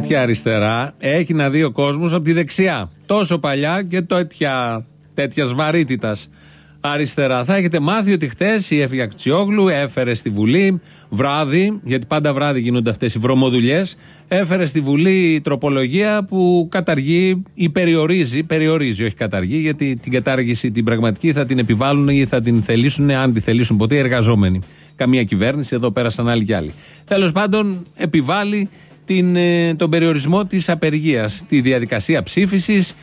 Τέτοια αριστερά έχει να δει ο κόσμος από τη δεξιά. Τόσο παλιά και τέτοια, τέτοιας βαρύτητας αριστερά. Θα έχετε μάθει ότι χτες η Εύη Αξιόγλου έφερε στη Βουλή βράδυ, γιατί πάντα βράδυ γίνονται αυτές οι βρωμοδουλειές, έφερε στη Βουλή τροπολογία που καταργεί ή περιορίζει, περιορίζει, όχι καταργεί, γιατί την κατάργηση την πραγματική θα την επιβάλλουν ή θα την θελήσουν, αν τη θελήσουν ποτέ, οι εργαζόμενοι. Καμία κυβέρνηση, εδώ πέρασαν άλλοι κι άλλοι. Τέλος πάντων, επιβάλλει την, ε, τον περιορισμό της απεργίας. Τη διαδικασία ψήφισης.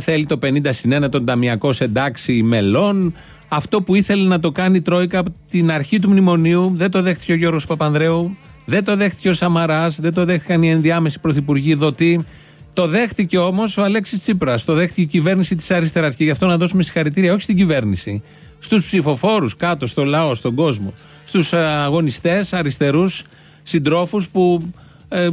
θέλει το 50 συν 1 των ταμιακό εντάξει μελών. Αυτό που ήθελε να το κάνει η Τρόικα από την αρχή του μνημονίου δεν το δέχτηκε ο Γιώργος Παπανδρέου, δεν το δέχτηκε ο Σαμαράς, δεν το δέχτηκαν οι ενδιάμεσοι πρωθυπουργοί δοτοί. Το δέχτηκε όμως ο Αλέξης Τσίπρας. Το δέχτηκε η κυβέρνηση της αριστεράς. Και γι' αυτό να δώσουμε συγχαρητήρια όχι στην κυβέρνηση, στους ψηφοφόρους κάτω, στο λαό, στον κόσμο, στους αγωνιστές αριστερούς συντρόφους που ε,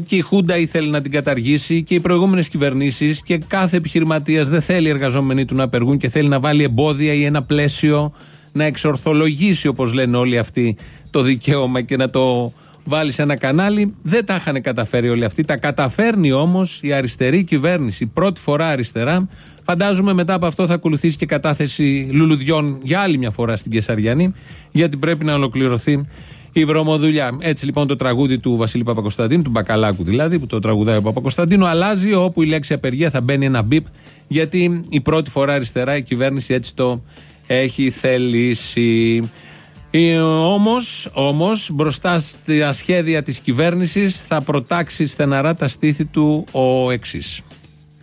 και η Χούντα ήθελε να την καταργήσει και οι προηγούμενες κυβερνήσεις και κάθε επιχειρηματίας δεν θέλει οι εργαζόμενοι του να απεργούν και θέλει να βάλει εμπόδια ή ένα πλαίσιο να εξορθολογήσει, όπως λένε όλοι αυτοί, το δικαίωμα και να το βάλει σε ένα κανάλι. Δεν τα είχαν καταφέρει όλοι αυτοί. Τα καταφέρνει όμως η αριστερή κυβέρνηση. Πρώτη φορά αριστερά. Φαντάζομαι μετά από αυτό θα ακολουθήσει και κατάθεση λουλουδιών για άλλη μια φορά στην Κεσαριανή, γιατί πρέπει να ολοκληρωθεί η βρωμοδουλειά. Έτσι λοιπόν το τραγούδι του Βασίλη Παπακοσταντίνου, του Μπακαλάκου δηλαδή, που το τραγουδάει ο Παπακοσταντίνου, αλλάζει όπου η λέξη απεργία θα μπαίνει ένα μπιπ, γιατί η πρώτη φορά αριστερά η κυβέρνηση έτσι το έχει θελήσει. Ε, όμως, όμως, μπροστά στα σχέδια της κυβέρνησης θα προτάξει στεναρά τα στήθη του ο εξής.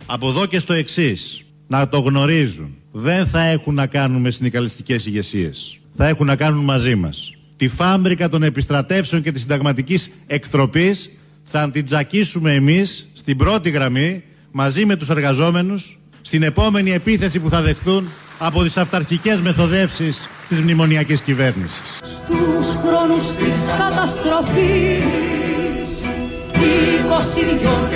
Από εδώ και στο εξής, να το γνωρίζουν. Δεν θα έχουν να κάνουν με συνδικαλιστικέ ηγεσίες. Θα έχουν να κάνουν μαζί μας. Τη φάμπρικα των επιστρατεύσεων και της συνταγματικής εκτροπής θα την τζακίσουμε εμείς στην πρώτη γραμμή μαζί με τους εργαζόμενους στην επόμενη επίθεση που θα δεχθούν από τις αυταρχικές μεθοδεύσεις της μνημονιακής κυβέρνησης. Στους χρόνους της καταστροφής 22 και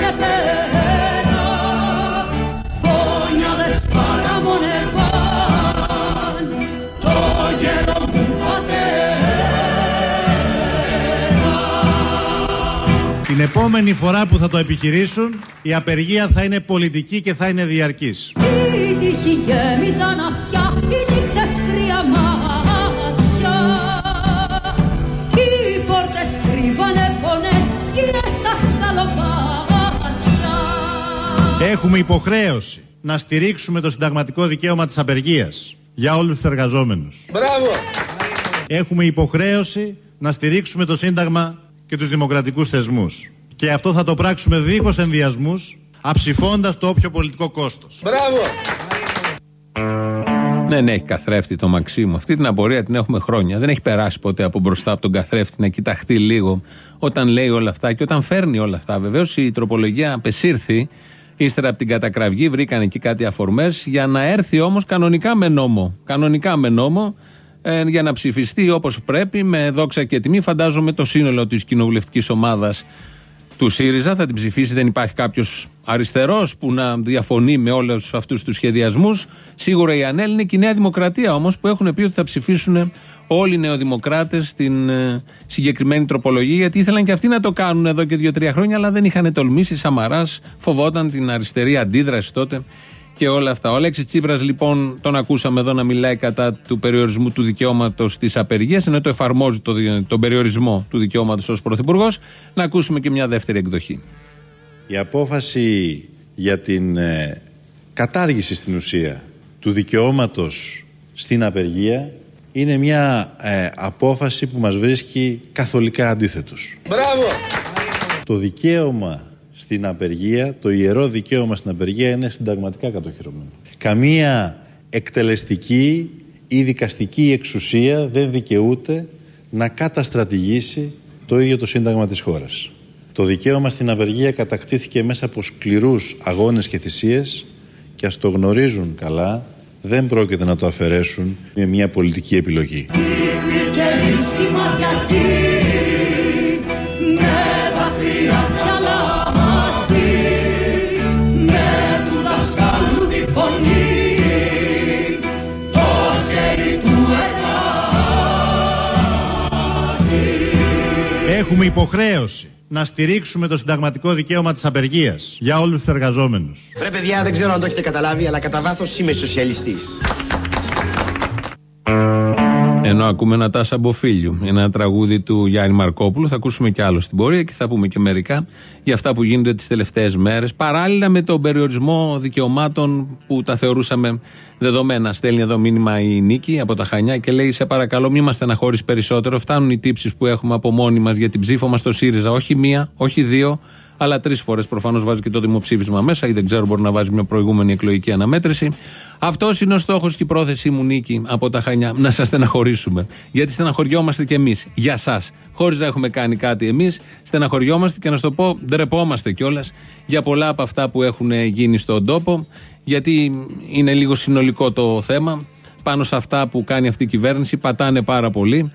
επόμενη φορά που θα το επιχειρήσουν η απεργία θα είναι πολιτική και θα είναι διαρκής. Οι τύχοι γέμιζαν αυτιά, οι νύχτες κρύα μάτια Οι πόρτες κρύβανε φωνές, σκηνές στα σκαλοπάτια Έχουμε υποχρέωση να στηρίξουμε το συνταγματικό δικαίωμα της απεργίας για όλους τους εργαζόμενους. Μπράβο! Έχουμε υποχρέωση να στηρίξουμε το Σύνταγμα και τους δημοκρατικούς θεσμούς. Και αυτό θα το πράξουμε δίχως ενδιασμούς, αψηφώντας το όποιο πολιτικό κόστος. Μπράβο! Δεν έχει καθρέφτη το Μαξίμου. Αυτή την απορία την έχουμε χρόνια. Δεν έχει περάσει ποτέ από μπροστά από τον καθρέφτη να κοιταχτεί λίγο όταν λέει όλα αυτά και όταν φέρνει όλα αυτά. Βεβαίως η τροπολογία απεσύρθη ύστερα από την κατακραυγή. Βρήκαν εκεί κάτι αφορμές για να έρθει όμως κανονικά με νόμο. Κανονικά με νόμο ε, για να ψηφιστεί όπως πρέπει με δόξα και τιμή. Φαντάζομαι το σύνολο της κοινοβουλευτικής ομάδας του ΣΥΡΙΖΑ θα την ψηφίσει. Δεν υπάρχει κάποιος αριστερός που να διαφωνεί με όλους αυτούς τους σχεδιασμούς. Σίγουρα η ΑΝΕΛ είναι και η Νέα Δημοκρατία όμως που έχουν πει ότι θα ψηφίσουν όλοι οι νεοδημοκράτες στην ε, συγκεκριμένη τροπολογία. Γιατί ήθελαν και αυτοί να το κάνουν εδώ και δύο-τρία χρόνια, αλλά δεν είχαν τολμήσει. Σαμαράς φοβόταν την αριστερή αντίδραση τότε και όλα αυτά. Ο Αλέξης Τσίπρας, λοιπόν, τον ακούσαμε εδώ να μιλάει κατά του περιορισμού του δικαιώματος της απεργίας, ενώ το εφαρμόζει το, τον περιορισμό του δικαιώματος ως πρωθυπουργός. Να ακούσουμε και μια δεύτερη εκδοχή. Η απόφαση για την ε, κατάργηση στην ουσία του δικαιώματος στην απεργία είναι μια ε, απόφαση που μας βρίσκει καθολικά αντίθετους. Μπράβο! Το δικαίωμα στην απεργία, το ιερό δικαίωμα στην απεργία είναι συνταγματικά κατοχυρωμένο. Καμία εκτελεστική ή δικαστική εξουσία δεν δικαιούται να καταστρατηγήσει το ίδιο το σύνταγμα της χώρας. Το δικαίωμα στην απεργία κατακτήθηκε μέσα από σκληρούς αγώνες και θυσίες και ας το γνωρίζουν καλά, δεν πρόκειται να το αφαιρέσουν με μια πολιτική επιλογή. Έχουμε υποχρέωση να στηρίξουμε το συνταγματικό δικαίωμα της απεργίας για όλους τους εργαζόμενους. Ρε παιδιά, δεν ξέρω αν το έχετε καταλάβει, αλλά κατά βάθος είμαι σοσιαλιστής. Ενώ ακούμε ένα τάσα Μποφίλιου, ένα τραγούδι του Γιάννη Μαρκόπουλου, θα ακούσουμε κι άλλο στην πορεία και θα πούμε και μερικά για αυτά που γίνονται τις τελευταίες μέρες. Παράλληλα με τον περιορισμό δικαιωμάτων που τα θεωρούσαμε δεδομένα. Στέλνει εδώ μήνυμα η Νίκη από τα Χανιά και λέει: Σε παρακαλώ, μην μας στεναχωρεί περισσότερο. Φτάνουν οι τύψεις που έχουμε από μόνοι μας για την ψήφο μας στο ΣΥΡΙΖΑ. Όχι μία, όχι δύο, αλλά τρεις φορές προφανώς βάζει και το δημοψήφισμα μέσα ή δεν ξέρω, μπορεί να βάζει μια προηγούμενη εκλογική αναμέτρηση. Αυτός είναι ο στόχος και η πρόθεσή μου, Νίκη, από τα Χανιά. Να σας στεναχωρήσουμε. Γιατί στεναχωριόμαστε κι εμείς. Για εσά. Χωρίς να έχουμε κάνει κάτι εμείς, στεναχωριόμαστε και να σου το πω, ντρεπόμαστε κιόλας για πολλά από αυτά που έχουν γίνει στον τόπο. Γιατί είναι λίγο συνολικό το θέμα. Πάνω σε αυτά που κάνει αυτή η κυβέρνηση πατάνε πάρα πολύ.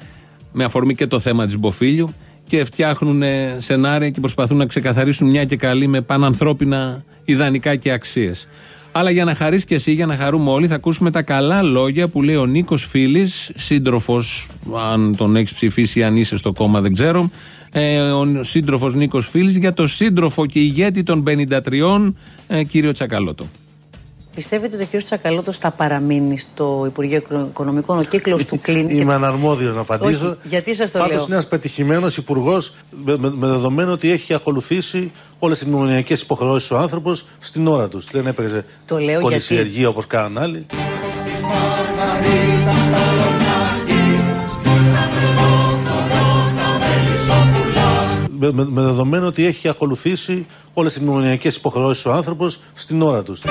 Με αφορμή και το θέμα της Μποφίλιου και φτιάχνουν σενάρια και προσπαθούν να ξεκαθαρίσουν μια και καλή με πανανθρώπινα ιδανικά και αξίες. Αλλά για να χαρείς και εσύ, για να χαρούμε όλοι, θα ακούσουμε τα καλά λόγια που λέει ο Νίκος Φίλης, σύντροφος, αν τον έχεις ψηφίσει, αν είσαι στο κόμμα, δεν ξέρω. Ε, ο σύντροφος Νίκος Φίλης για το σύντροφο και ηγέτη των 53, ε, κύριο Τσακαλώτο. Πιστεύετε ότι ο κ. Τσακαλώτος θα παραμείνει στο Υπουργείο Οικονομικών, ο κύκλος του κλείνει. Είμαι αναρμόδιος να απαντήσω. Όχι, γιατί σας το Πάντως λέω. είναι ένας πετυχημένος υπουργός με, με, με δεδομένο ότι έχει ακολουθήσει όλες τις μνημονιακές υποχρεώσεις ο άνθρωπος στην ώρα τους. Δεν έπαιζε Το λέω κολυσιεργία όπως κάναν άλλοι. Με, με, με δεδομένο ότι έχει ακολουθήσει όλες τις μνημονιακές υποχρεώσεις ο άνθρωπος στην ώρα τους.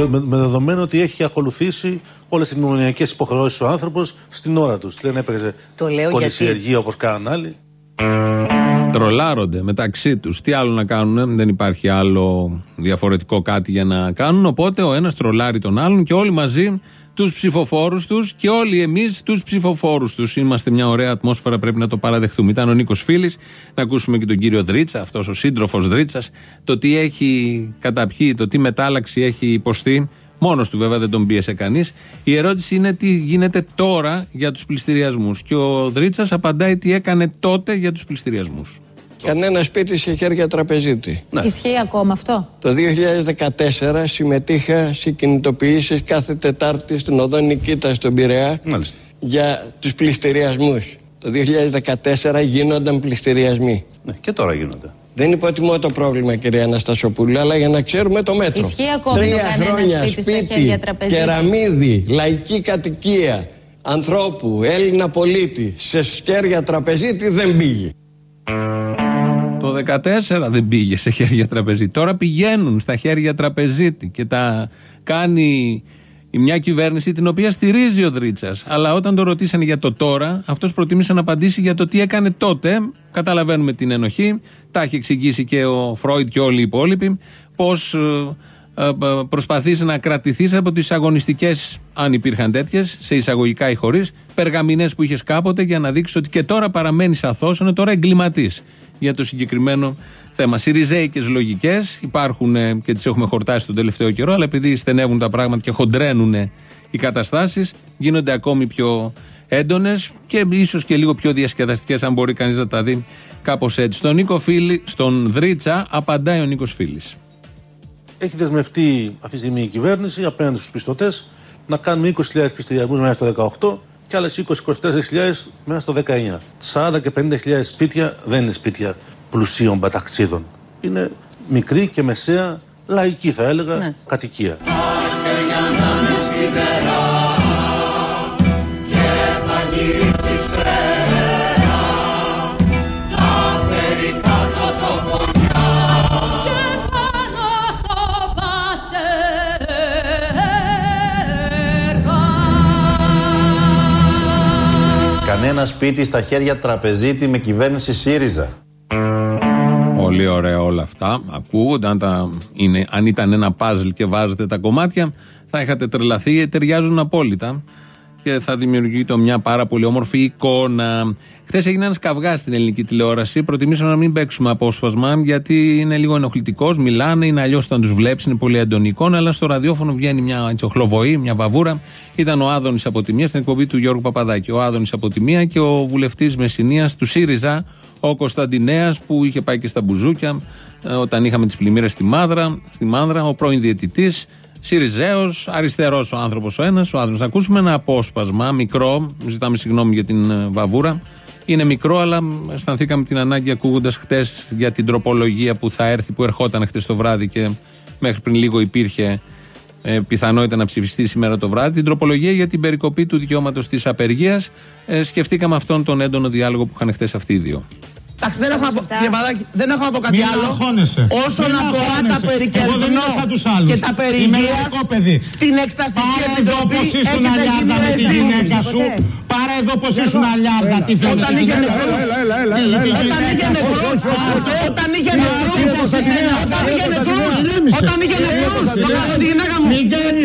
Με, με, με δεδομένο ότι έχει ακολουθήσει όλες τις μνημονιακές υποχρεώσεις ο άνθρωπος στην ώρα τους. Δεν έπαιζε Το λέω κολυσιεργία όπως κάναν άλλοι. Τρολάρονται μεταξύ τους. Τι άλλο να κάνουν, δεν υπάρχει άλλο διαφορετικό κάτι για να κάνουν. Οπότε ο ένας τρολάρει τον άλλον και όλοι μαζί τους ψηφοφόρους τους και όλοι εμείς τους ψηφοφόρους τους. Είμαστε μια ωραία ατμόσφαιρα, πρέπει να το παραδεχτούμε. Ήταν ο Νίκος Φίλης, να ακούσουμε και τον κύριο Δρίτσα, αυτός ο σύντροφος Δρίτσας, το τι έχει καταπιεί, το τι μετάλλαξη έχει υποστεί. Μόνος του βέβαια δεν τον πίεσε κανείς. Η ερώτηση είναι τι γίνεται τώρα για τους πληστηριασμούς. Και ο Δρίτσας απαντάει τι έκανε τότε για τους πληστηριασμούς. Κανένα σπίτι σε χέρια τραπεζίτη. Ισχύει ακόμα αυτό; Το 2014 συμμετείχα σε κινητοποιήσεις κάθε Τετάρτη στην οδό Νικήτα στον Πειραιά Μάλιστα. για τους πληστηριασμούς. Το 2014 γίνονταν πληστηριασμοί. Ναι, και τώρα γίνονται. Δεν υποτιμώ το πρόβλημα, κυρία Αναστασοπούλου, αλλά για να ξέρουμε το μέτρο. Ισχύει ακόμη το Τρία κανένα χρόνια σπίτι στα χέρια τραπεζίτη. κεραμίδι, λαϊκή κατοικία, ανθρώπου, Έλληνα πολίτη, σε σκέρια τραπεζίτη δεν πήγε. Το 14 δεν πήγε σε χέρια τραπεζίτη. Τώρα πηγαίνουν στα χέρια τραπεζίτη και τα κάνει η μια κυβέρνηση την οποία στηρίζει ο Δρίτσα. Αλλά όταν το ρωτήσανε για το τώρα, αυτός προτίμησε να απαντήσει για το τι έκανε τότε. Καταλαβαίνουμε την ενοχή. Τα έχει εξηγήσει και ο Φρόιτ και όλοι οι υπόλοιποι. Πώς προσπαθείς να κρατηθείς από τις αγωνιστικές, αν υπήρχαν τέτοιες, σε εισαγωγικά ή χωρίς, περγαμηνές που είχες κάποτε για να δείξεις ότι και τώρα παραμένεις αθώο, είναι τώρα εγκληματή για το συγκεκριμένο θέμα. Σιριζέικε λογικές υπάρχουν ε, και τις έχουμε χορτάσει τον τελευταίο καιρό, αλλά επειδή στενεύουν τα πράγματα και χοντρένουν οι καταστάσεις, γίνονται ακόμη πιο έντονες και ίσως και λίγο πιο διασκεδαστικές, αν μπορεί κανείς να τα δει κάπως έτσι. Στον Νίκο Φίλη, στον Δρίτσα, απαντάει ο Νίκος Φίλης. Έχει δεσμευτεί αυτή τη στιγμή η κυβέρνηση απέναντι στους πιστωτές να κάνουμε 20.000 πιστοποιητικού μέσα στο 18 και άλλες 20-24.000 μέσα στο 19. 40 και 50.000 σπίτια δεν είναι σπίτια πλουσίων παταξίδων. Είναι μικρή και μεσαία, λαϊκή θα έλεγα, Ναι. κατοικία. Κανένα σπίτι στα χέρια τραπεζίτη με κυβέρνηση ΣΥΡΙΖΑ. Πολύ ωραία όλα αυτά. Ακούγονται. Αν, τα είναι, αν ήταν ένα παζλ και βάζετε τα κομμάτια, θα είχατε τρελαθεί. Ταιριάζουν απόλυτα και θα δημιουργείται μια πάρα πολύ όμορφη εικόνα. Χθες έγινε ένας καυγάς στην ελληνική τηλεόραση. Προτιμήσαμε να μην παίξουμε απόσπασμα γιατί είναι λίγο ενοχλητικός. Μιλάνε, είναι αλλιώς όταν τους βλέπεις, είναι πολύ έντονη εικόνα. Αλλά στο ραδιόφωνο βγαίνει μια τσοχλοβοή, μια βαβούρα. Ήταν ο Άδωνης από τη μία στην εκπομπή του Γιώργου Παπαδάκη. Ο Άδωνης από τη μία και ο βουλευτής Μεσσηνίας του ΣΥΡΙΖΑ, ο Κωνσταντινέας, που είχε πάει και στα μπουζούκια ε, όταν είχαμε τις πλημμύρες στη Μάδρα, στη Μάνδρα, ο πρώην διαιτητής. Σιριζέος, αριστερός ο άνθρωπος ο ένας, ο Άδωνη. Να ακούσουμε ένα απόσπασμα μικρό. Ζητάμε συγγνώμη για την ε, βαβούρα. Είναι μικρό, αλλά αισθανθήκαμε την ανάγκη ακούγοντας χτες για την τροπολογία που θα έρθει, που ερχόταν χτες το βράδυ και μέχρι πριν λίγο υπήρχε ε, πιθανότητα να ψηφιστεί σήμερα το βράδυ. Την τροπολογία για την περικοπή του δικαιώματος της απεργίας. Ε, σκεφτήκαμε αυτόν τον έντονο διάλογο που είχαν χτες αυτοί οι δύο. Εντάξει, δεν έχω, να πω, κύριε Παδάκη, δεν έχω να πω κάτι Μην άλλο. αγχώνεσαι. Όσον Μην αφορά τα αγχώνεσαι. Εγώ δεν περικερδινό είμαι σαν τους άλλους. και τα Είμαι περιγεία λαϊκό παιδί. στην Εξεταστική Πάρε εδώ Επιτροπή πως ήσουν έχετε αλιάρδα γίνει με τη ρεζίμ. γυναίκα σου. Πάρε εδώ πως ήσουν αλιάρδα. Τι φαίνεται. Όταν είχε νεκρούς. Όταν είχε νεκρούς. Όταν είχε νεκρούς. Όταν είχε νεκρούς. Όταν είχε νεκρούς. Το κάνω τη γυναίκα μου.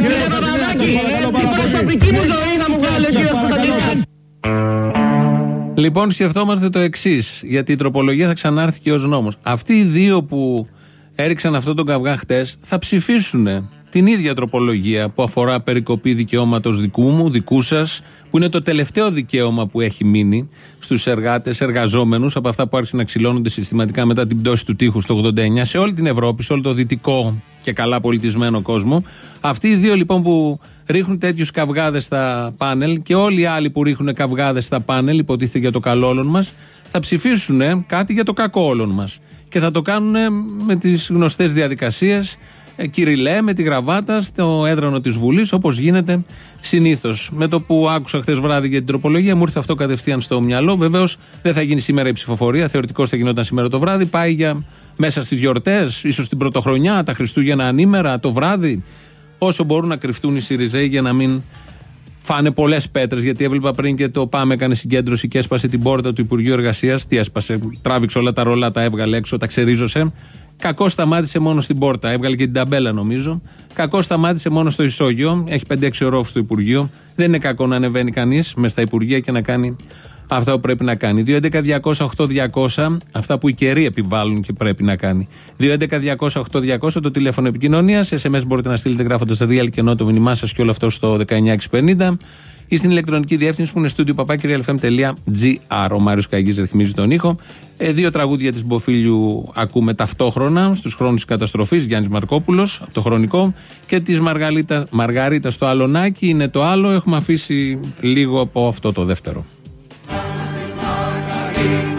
Κύριε Παπαδάκη, την προσωπική μου ζωή θα μου βγάλει ο κύριος Κωνσταντινίδης. Λοιπόν, σκεφτόμαστε το εξής, γιατί η τροπολογία θα ξανάρθει και ως νόμος. Αυτοί οι δύο που έριξαν αυτό τον καυγά χτες θα ψηφίσουν την ίδια τροπολογία που αφορά περικοπή δικαιώματος δικού μου, δικού σας, που είναι το τελευταίο δικαίωμα που έχει μείνει στους εργάτες, εργαζόμενους από αυτά που άρχισαν να ξυλώνονται συστηματικά μετά την πτώση του τείχους το 89 σε όλη την Ευρώπη, σε όλο το δυτικό και καλά πολιτισμένο κόσμο. Αυτοί οι δύο λοιπόν που ρίχνουν τέτοιους καυγάδες στα πάνελ και όλοι οι άλλοι που ρίχνουν καυγάδες στα πάνελ, υποτίθεται για το καλό όλων μας, θα ψηφίσουν κάτι για το κακό όλων μας. Και θα το κάνουν με τις γνωστές διαδικασίες, κυριλέ, με τη γραβάτα, στο έδρανο της Βουλής, όπως γίνεται συνήθως. Με το που άκουσα χθες βράδυ για την τροπολογία, μου ήρθε αυτό κατευθείαν στο μυαλό. Βεβαίως δεν θα γίνει σήμερα η ψηφοφορία, θεωρητικώ θα γινόταν σήμερα το βράδυ. Πάει για μέσα στις γιορτές, ίσως την πρωτοχρονιά, τα Χριστούγεννα ανήμερα, το βράδυ. Όσο μπορούν να κρυφτούν οι Σιριζέοι για να μην φάνε πολλές πέτρες. Γιατί έβλεπα πριν και το Πάμε έκανε συγκέντρωση και έσπασε την πόρτα του Υπουργείου Εργασίας. Τι έσπασε, τράβηξε όλα τα ρολά, τα έβγαλε έξω, τα ξερίζωσε. Κακό σταμάτησε μόνο στην πόρτα. Έβγαλε και την ταμπέλα νομίζω. Κακό σταμάτησε μόνο στο ισόγειο. Έχει 5-6 ορόφους στο Υπουργείο. Δεν είναι κακό να ανεβαίνει κανείς μες στα Υπουργεία και να κάνει αυτά που πρέπει να κάνει. 2.11.200.8.200 αυτά που οι καιροί επιβάλλουν και πρέπει να κάνει. 2.11.200.8.200 το τηλέφωνο επικοινωνίας. SMS μπορείτε να στείλετε γράφοντας real και ενώ το μήνυμά σας και όλο αυτό στο 19650 ή στην ηλεκτρονική διεύθυνση που είναι studio papakirialfm.gr. Ο Μάριος Καγκή ρυθμίζει τον ήχο. Ε, δύο τραγούδια της Μποφίλιου ακούμε ταυτόχρονα στους χρόνους της καταστροφής. Γιάννης Μαρκόπουλος από το χρονικό. Και της Μαργαρίτας στο Αλονάκι είναι το άλλο. Έχουμε αφήσει λίγο από αυτό το δεύτερο. Πέρα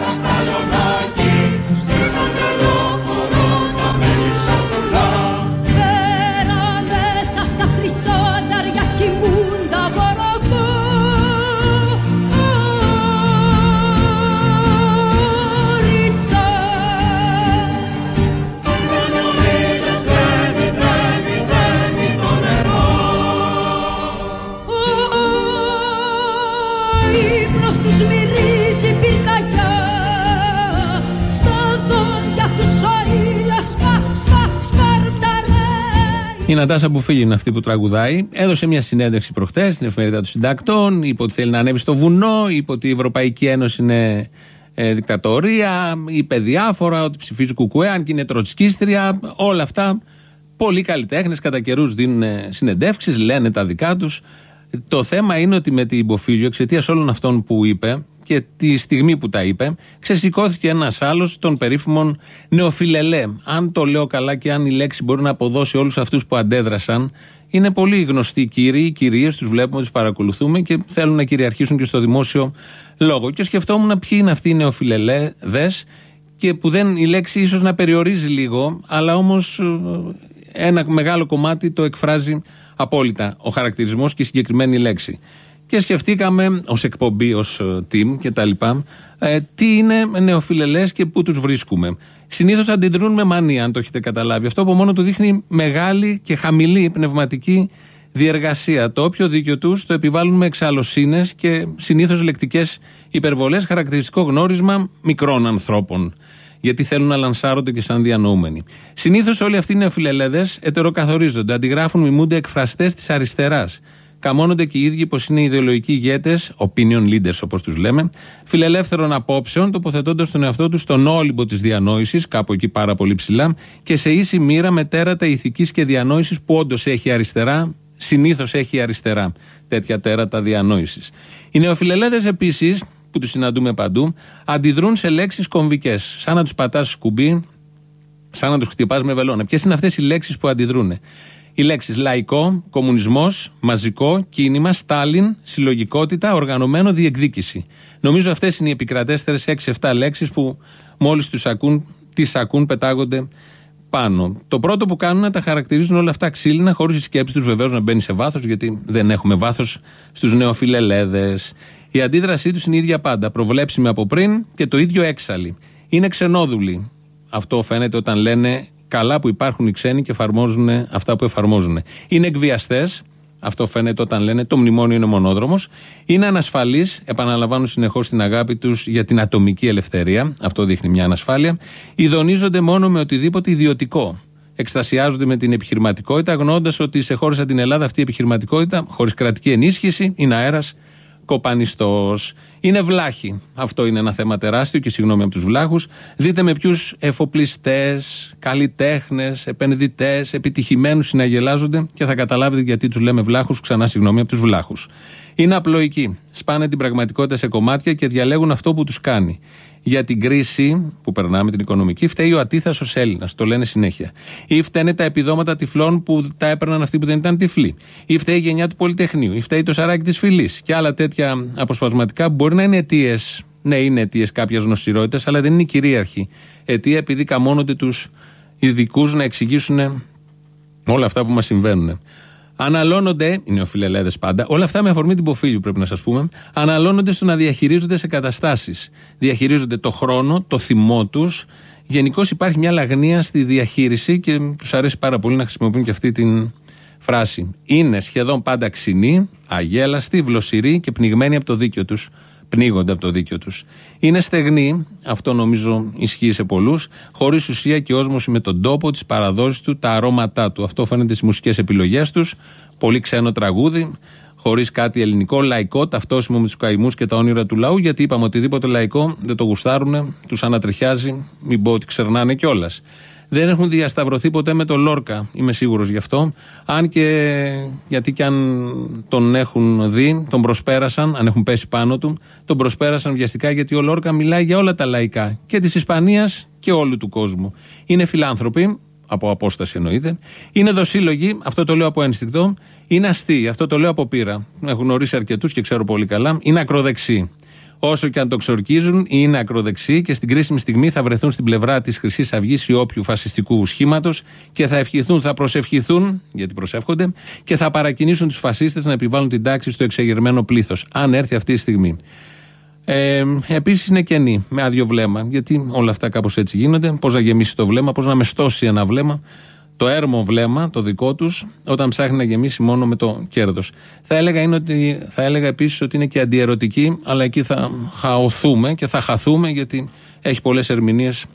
Νατάσα Μπουφίλη είναι αυτή που τραγουδάει. Έδωσε μια συνέντευξη προχθέ στην εφημερίδα των συντακτών. Είπε ότι θέλει να ανέβει στο βουνό. Είπε ότι η Ευρωπαϊκή Ένωση είναι ε, δικτατορία. Είπε διάφορα. Ότι ψηφίζει κουκουέ, αν και είναι τροτσκίστρια. Όλα αυτά. Πολλοί καλλιτέχνες κατά καιρούς δίνουν συνεντεύξεις, λένε τα δικά τους. Το θέμα είναι ότι με την Ποφίλιο, εξαιτίας όλων αυτών που είπε και τη στιγμή που τα είπε, ξεσηκώθηκε ένας άλλος των περίφημων νεοφιλελέ. Αν το λέω καλά και αν η λέξη μπορεί να αποδώσει όλους αυτούς που αντέδρασαν, είναι πολύ γνωστοί οι κύριοι, οι κυρίες, τους βλέπουμε, τους παρακολουθούμε και θέλουν να κυριαρχήσουν και στο δημόσιο λόγο. Και σκεφτόμουν ποιοι είναι αυτοί οι νεοφιλελέδες και που δεν η λέξη ίσως να περιορίζει λίγο, αλλά όμως ένα μεγάλο κομμάτι το εκφράζει απόλυτα ο χαρακτηρισμός και η συγκεκριμένη λέξη. Και σκεφτήκαμε ως εκπομπή, ως team κτλ. Ε, τι είναι νεοφιλελές και πού τους βρίσκουμε. Συνήθως αντιδρούν με μανία, αν το έχετε καταλάβει. Αυτό που μόνο του δείχνει μεγάλη και χαμηλή πνευματική διεργασία. Το όποιο δίκιο τους το επιβάλλουν με εξαλωσίνες και συνήθως λεκτικές υπερβολές, χαρακτηριστικό γνώρισμα μικρών ανθρώπων. Γιατί θέλουν να λανσάρονται και σαν διανοούμενοι. Συνήθως όλοι αυτοί οι νεοφιλελέδες ετεροκαθορίζονται, αντιγράφουν, μιμούνται εκφραστές της αριστεράς. Καμώνονται και οι ίδιοι πως είναι ιδεολογικοί ηγέτες, opinion leaders όπως τους λέμε, φιλελεύθερων απόψεων, τοποθετώντας τον εαυτό τους στον όλυμπο της διανόησης, κάπου εκεί πάρα πολύ ψηλά, και σε ίση μοίρα με τέρατα ηθικής και διανόησης που όντως έχει αριστερά, συνήθως έχει αριστερά τέτοια τέρατα διανόησης. Οι νεοφιλελέδες επίσης, που τους συναντούμε παντού, αντιδρούν σε λέξεις κομβικές. Σαν να τους πατάς κουμπί, σαν να τους χτυπάς με βελόνα. Ποιες είναι αυτές οι λέξεις που αντιδρούν. Οι λέξεις λαϊκό, κομμουνισμός, μαζικό, κίνημα, Στάλιν, συλλογικότητα, οργανωμένο, διεκδίκηση. Νομίζω αυτές είναι οι επικρατέστερες 6-7 λέξεις που μόλις τους ακούν, τις ακούν, πετάγονται πάνω. Το πρώτο που κάνουν είναι να τα χαρακτηρίζουν όλα αυτά ξύλινα, χωρίς η σκέψη τους βεβαίως να μπαίνει σε βάθος, γιατί δεν έχουμε βάθος στους νεοφιλελέδες. Η αντίδρασή τους είναι η ίδια πάντα. Προβλέψιμη από πριν και το ίδιο έξαλλη. Είναι ξενόδουλοι. Αυτό φαίνεται όταν λένε καλά που υπάρχουν οι ξένοι και εφαρμόζουν αυτά που εφαρμόζουν. Είναι εκβιαστές. Αυτό φαίνεται όταν λένε το μνημόνιο είναι μονόδρομος. Είναι ανασφαλείς, επαναλαμβάνουν συνεχώς την αγάπη τους για την ατομική ελευθερία. Αυτό δείχνει μια ανασφάλεια. Ιδονίζονται μόνο με οτιδήποτε ιδιωτικό. Εκστασιάζονται με την επιχειρηματικότητα, γνώντα ότι σε χώρες σαν την Ελλάδα αυτή η επιχειρηματικότητα, χωρίς κρατική ενίσχυση, είναι αέρας κοπανιστός. Είναι βλάχοι. Αυτό είναι ένα θέμα τεράστιο και συγγνώμη από τους βλάχους. Δείτε με ποιους εφοπλιστές, καλλιτέχνες, επενδυτές, επιτυχημένους συναγελάζονται και θα καταλάβετε γιατί τους λέμε βλάχους. Ξανά συγγνώμη από τους βλάχους. Είναι απλοϊκοί. Σπάνε την πραγματικότητα σε κομμάτια και διαλέγουν αυτό που τους κάνει. Για την κρίση που περνάμε, την οικονομική, φταίει ο ατίθασο Έλληνας. Το λένε συνέχεια. Ή φταίνε τα επιδόματα τυφλών που τα έπαιρναν αυτοί που δεν ήταν τυφλοί. Ή φταίει η γενιά του Πολυτεχνείου. Ή φταίει το σαράκι της φυλής. Και άλλα τέτοια αποσπασματικά που μπορεί να είναι αιτίες. Ναι, είναι αιτίες κάποιας νοσηρότητα, αλλά δεν είναι η κυρίαρχη αιτία επειδή καμώνονται τους ειδικούς να εξηγήσουν όλα αυτά που μας συμβαίνουν. Αναλώνονται, οι νεοφιλελέδε πάντα, όλα αυτά με αφορμή την Ποφίλιο πρέπει να σας πούμε, αναλώνονται στο να διαχειρίζονται σε καταστάσεις. Διαχειρίζονται το χρόνο, το θυμό τους. Γενικώς υπάρχει μια λαγνία στη διαχείριση και τους αρέσει πάρα πολύ να χρησιμοποιούν και αυτή την φράση. Είναι σχεδόν πάντα ξινοί, αγέλαστοι, βλοσιροί και πνιγμένοι από το δίκιο τους πνίγονται από το δίκιο τους. Είναι στεγνοί, αυτό νομίζω ισχύει σε πολλούς, χωρίς ουσία και όσμωση με τον τόπο, τι παραδόσει του, τα αρώματά του. Αυτό φαίνεται στις μουσικές επιλογές τους. Πολύ ξένο τραγούδι, χωρίς κάτι ελληνικό, λαϊκό, ταυτόσιμο με τους καημούς και τα όνειρα του λαού, γιατί είπαμε οτιδήποτε λαϊκό δεν το γουστάρουν, τους ανατριχιάζει, μην πω ότι ξερνάνε κιόλας δεν έχουν διασταυρωθεί ποτέ με τον Λόρκα. Είμαι σίγουρος γι' αυτό. Αν και γιατί και αν τον έχουν δει, τον προσπέρασαν, αν έχουν πέσει πάνω του, τον προσπέρασαν βιαστικά γιατί ο Λόρκα μιλάει για όλα τα λαϊκά και της Ισπανίας και όλου του κόσμου. Είναι φιλάνθρωποι, από απόσταση εννοείται. Είναι δοσύλλογοι, αυτό το λέω από ένστικτο. Είναι αστείοι, αυτό το λέω από πείρα. Έχω γνωρίσει αρκετούς και ξέρω πολύ καλά. Είναι ακροδεξιοί όσο και αν το ξορκίζουν, είναι ακροδεξιοί και στην κρίσιμη στιγμή θα βρεθούν στην πλευρά της Χρυσής Αυγής ή όποιου φασιστικού σχήματος και θα ευχηθούν, θα προσευχηθούν, γιατί προσεύχονται, και θα παρακινήσουν τους φασίστες να επιβάλλουν την τάξη στο εξεγερμένο πλήθος, αν έρθει αυτή η στιγμή. Ε, Επίσης είναι κενή, με άδειο βλέμμα, γιατί όλα αυτά κάπως έτσι γίνονται. Πώς να γεμίσει το βλέμμα, πώς να μεστώσει ένα βλέμμα το έρμο βλέμμα, το δικό τους, όταν ψάχνει να γεμίσει μόνο με το κέρδος. Θα έλεγα, είναι ότι, θα έλεγα επίσης ότι είναι και αντιερωτική, αλλά εκεί θα χαωθούμε και θα χαθούμε, γιατί έχει πολλές ερμηνείες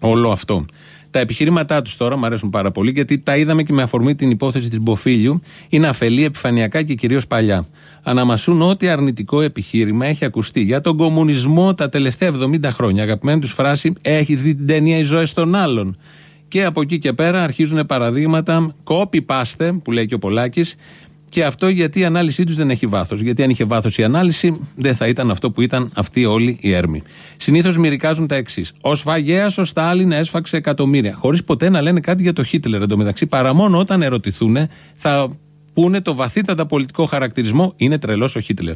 όλο αυτό. Τα επιχειρήματά τους τώρα μου αρέσουν πάρα πολύ, γιατί τα είδαμε και με αφορμή την υπόθεση της Μποφίλιου. Είναι αφελή, επιφανειακά και κυρίως παλιά. Αναμασούν ό,τι αρνητικό επιχείρημα έχει ακουστεί για τον κομμουνισμό τα τελευταία 70 χρόνια. Αγαπημένη τους φράση, έχεις δει την ταινία Οι ζωές των άλλων. Και από εκεί και πέρα αρχίζουν παραδείγματα copy-paste, που λέει και ο Πολάκης, Και αυτό γιατί η ανάλυση τους δεν έχει βάθος. Γιατί αν είχε βάθος η ανάλυση, δεν θα ήταν αυτό που ήταν αυτοί όλοι οι έρμοι. Συνήθως μυρικάζουν τα εξής. Ο Σφαγέα ο Στάλιν έσφαξε εκατομμύρια. Χωρίς ποτέ να λένε κάτι για το Χίτλερ εντωμεταξύ. Παρά μόνο όταν ερωτηθούν, θα πούνε το βαθύτατα πολιτικό χαρακτηρισμό είναι τρελός ο Χίτλερ.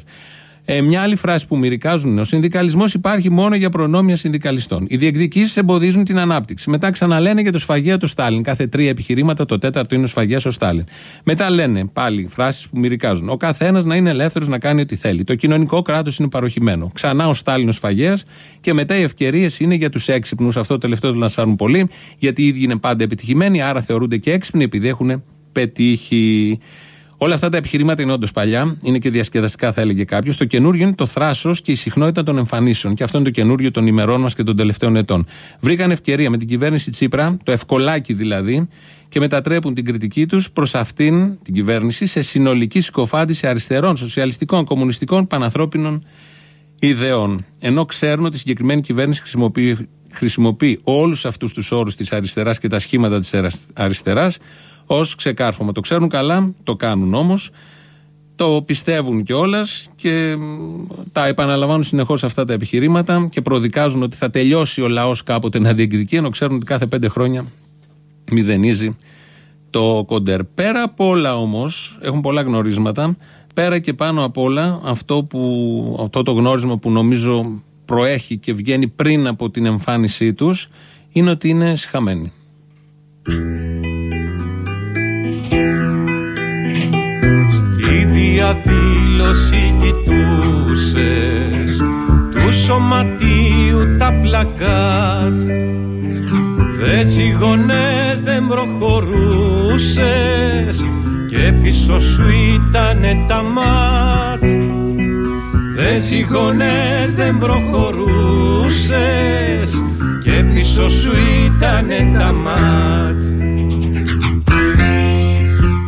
Ε, μια άλλη φράση που μυρικάζουν είναι: Ο συνδικαλισμός υπάρχει μόνο για προνόμια συνδικαλιστών. Οι διεκδικήσεις εμποδίζουν την ανάπτυξη. Μετά ξαναλένε για το σφαγέα του Στάλιν. Κάθε τρία επιχειρήματα, το τέταρτο είναι ο σφαγέα ο Στάλιν. Μετά λένε πάλι φράσεις που μυρικάζουν. Ο καθένας να είναι ελεύθερος να κάνει ό,τι θέλει. Το κοινωνικό κράτος είναι παροχημένο. Ξανά ο Στάλιν ο σφαγέα και μετά οι ευκαιρίες είναι για τους έξυπνους. Αυτό το τελευταίο το λανσάρουν πολύ, γιατί οι ίδιοι είναι πάντα επιτυχημένοι, άρα θεωρούνται και έξυπνοι επειδή έχουν πετύχει. Όλα αυτά τα επιχειρήματα είναι όντως παλιά, είναι και διασκεδαστικά, θα έλεγε κάποιος. Το καινούριο είναι το θράσος και η συχνότητα των εμφανίσεων. Και αυτό είναι το καινούριο των ημερών μας και των τελευταίων ετών. Βρήκαν ευκαιρία με την κυβέρνηση Τσίπρα, το ευκολάκι δηλαδή, και μετατρέπουν την κριτική τους προς αυτήν την κυβέρνηση σε συνολική συκοφάντηση αριστερών, σοσιαλιστικών, κομμουνιστικών, πανανθρώπινων ιδεών. Ενώ ξέρουν ότι η συγκεκριμένη κυβέρνηση χρησιμοποιεί, χρησιμοποιεί όλους αυτούς τους όρους της αριστεράς και τα σχήματα της αριστεράς ως ξεκάρφωμα. Το ξέρουν καλά, το κάνουν όμως. Το πιστεύουν κιόλας και τα επαναλαμβάνουν συνεχώς αυτά τα επιχειρήματα και προδικάζουν ότι θα τελειώσει ο λαός κάποτε να διεκδικεί, ενώ ξέρουν ότι κάθε πέντε χρόνια μηδενίζει το κοντέρ. Πέρα από όλα όμως, έχουν πολλά γνωρίσματα. Πέρα και πάνω απ' όλα, αυτό, που, αυτό το γνώρισμα που νομίζω προέχει και βγαίνει πριν από την εμφάνισή τους είναι ότι είναι συχαμένοι. Διαδήλωση κοιτούσες. Του σωματίου τα πλακάτ. Δες ζυγονές δεν προχωρούσες και πίσω σου ήτανε τα ματ Δες ζυγονές δεν προχωρούσες και πίσω σου ήτανε τα ματ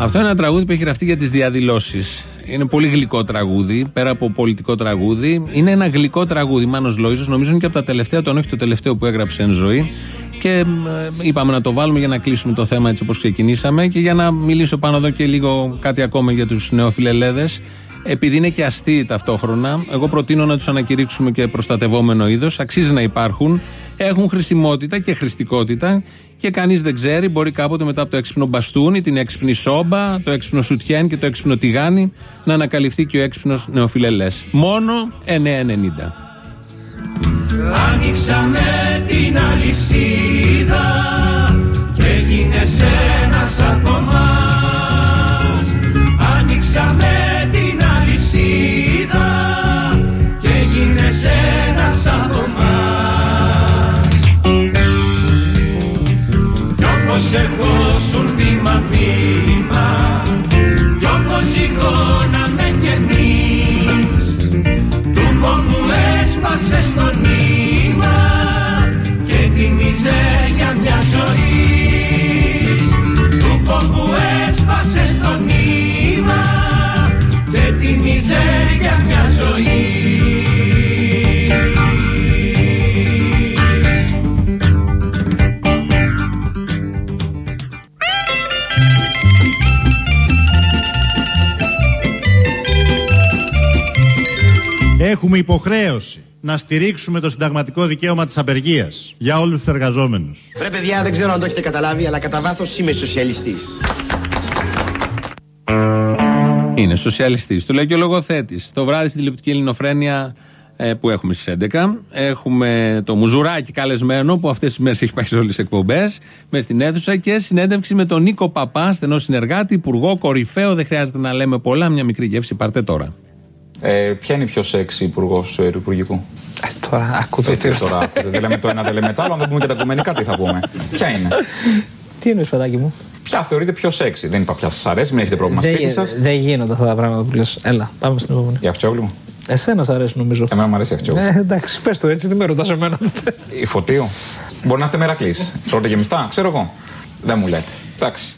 Αυτό είναι ένα τραγούδι που έχει γραφτεί για τις διαδηλώσεις. Είναι πολύ γλυκό τραγούδι, πέρα από πολιτικό τραγούδι. Είναι ένα γλυκό τραγούδι. Μάνος Λόιζος, νομίζω είναι και από τα τελευταία, τον όχι το τελευταίο που έγραψε εν ζωή. Και ε, είπαμε να το βάλουμε για να κλείσουμε το θέμα έτσι όπως ξεκινήσαμε και για να μιλήσω πάνω εδώ και λίγο κάτι ακόμα για τους νεοφιλελέδες. Επειδή είναι και αστείοι ταυτόχρονα, εγώ προτείνω να τους ανακηρύξουμε και προστατευόμενο είδος. Αξίζει να υπάρχουν. Έχουν χρησιμότητα και χρηστικότητα και κανείς δεν ξέρει. Μπορεί κάποτε μετά από το έξυπνο μπαστούνι, την έξυπνη σόμπα, το έξυπνο σουτιέν και το έξυπνο τηγάνι να ανακαλυφθεί και ο έξυπνος νεοφιλελές. Μόνο 9,90. Άνοιξαμε την αλυσίδα και έγινε ένας από μας. Άνοιξαμε Κι όπως υποχρέωση να στηρίξουμε το συνταγματικό δικαίωμα της απεργίας για όλους τους εργαζόμενους. Ρε παιδιά, δεν ξέρω αν το έχετε καταλάβει, αλλά κατά βάθος είμαι σοσιαλιστής. Είναι σοσιαλιστής. Το λέει και ο λογοθέτης. Το βράδυ στην τηλεοπτική ελληνοφρένεια ε, που έχουμε στις 11. Έχουμε το Μουζουράκι καλεσμένο που αυτές τις μέρες έχει πάει σε όλες τις εκπομπές. Με στην αίθουσα και συνέντευξη με τον Νίκο Παπά, στενό συνεργάτη, υπουργό, κορυφαίο. Δεν χρειάζεται να λέμε πολλά. Μια μικρή γεύση πάρτε τώρα. Ε, ποια είναι η πιο σεξι υπουργός του Υπουργικού; Ε, τώρα ακούτε Ε, τι τώρα, ακούτε, δεν λέμε το ένα, δεν λέμε το άλλο. Αν δεν πούμε και τα κομμενικά, τι θα πούμε. Ποια είναι; Τι εννοείς, παιδάκι μου; Ποια θεωρείτε πιο σεξι; Δεν είπα ποια σας αρέσει, μην έχετε πρόβλημα Δεν, σπίτι σας. δεν γίνονται αυτά τα πράγματα που λες. Έλα, πάμε στην επόμενη. Η Αυτιόγλου. Εσένα σ' αρέσει νομίζω. Εμένα μου αρέσει η Αυτιόγλου. Ε, εντάξει, πες το έτσι, δεν με ρωτάς εμένα τότε. Η Φωτίου. Μπορεί να είστε μερακλής. Τρώτε γεμιστά, ξέρω εγώ. Δεν μου λέτε. Εντάξει.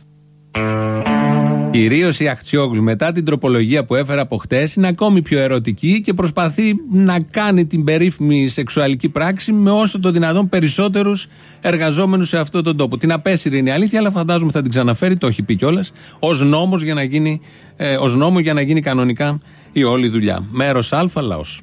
Κυρίως η Αχτσιόγλου μετά την τροπολογία που έφερε από χτες είναι ακόμη πιο ερωτική και προσπαθεί να κάνει την περίφημη σεξουαλική πράξη με όσο το δυνατόν περισσότερους εργαζόμενους σε αυτόν τον τόπο. Την απέσυρε είναι η αλήθεια, αλλά φαντάζομαι θα την ξαναφέρει, το έχει πει κιόλας, ως νόμος για να γίνει, ε, ως νόμο για να γίνει κανονικά η όλη δουλειά. Μέρος Α, λαός.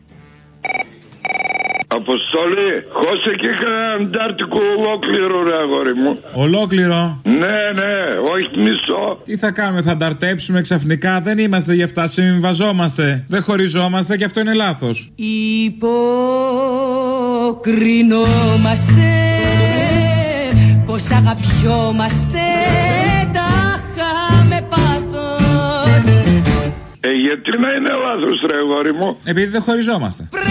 Αποστολή, χώσε και κανένα αντάρτικο ολόκληρο, ρε αγόρι μου. Ολόκληρο; Ναι, ναι, όχι μισό. Τι θα κάνουμε, θα ανταρτέψουμε ξαφνικά; Δεν είμαστε γι' αυτά, συμβιβαζόμαστε. Δεν χωριζόμαστε και αυτό είναι λάθος. Υποκρινόμαστε πως αγαπιόμαστε τα χάμε πάθος Ε, γιατί να είναι λάθος, ρε αγόρι μου; Επειδή δεν χωριζόμαστε. Πρέπει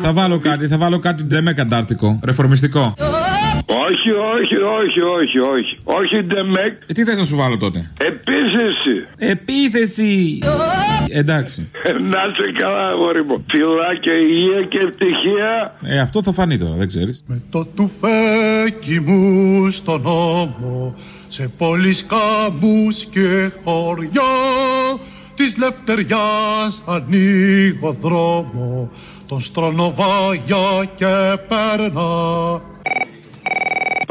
θα βάλω κάτι, θα βάλω κάτι ντεμέ αντάρτικο. Ρεφορμιστικό. Όχι, όχι, όχι, όχι, όχι. Όχι ντεμεκ. Ε, τι θες να σου βάλω τότε; Επίθεση. Επίθεση. Εντάξει. να σε καλά, αγόρι μου. Φιλάκια, υγεία και ευτυχία. Ε, αυτό θα φανεί τώρα, δεν ξέρεις. Με το τουφέκι μου στον νόμο σε πόλεις κάμπους και χωριά της λευτεριάς ανοίγω δρόμο τον στρονοβάγια και περνά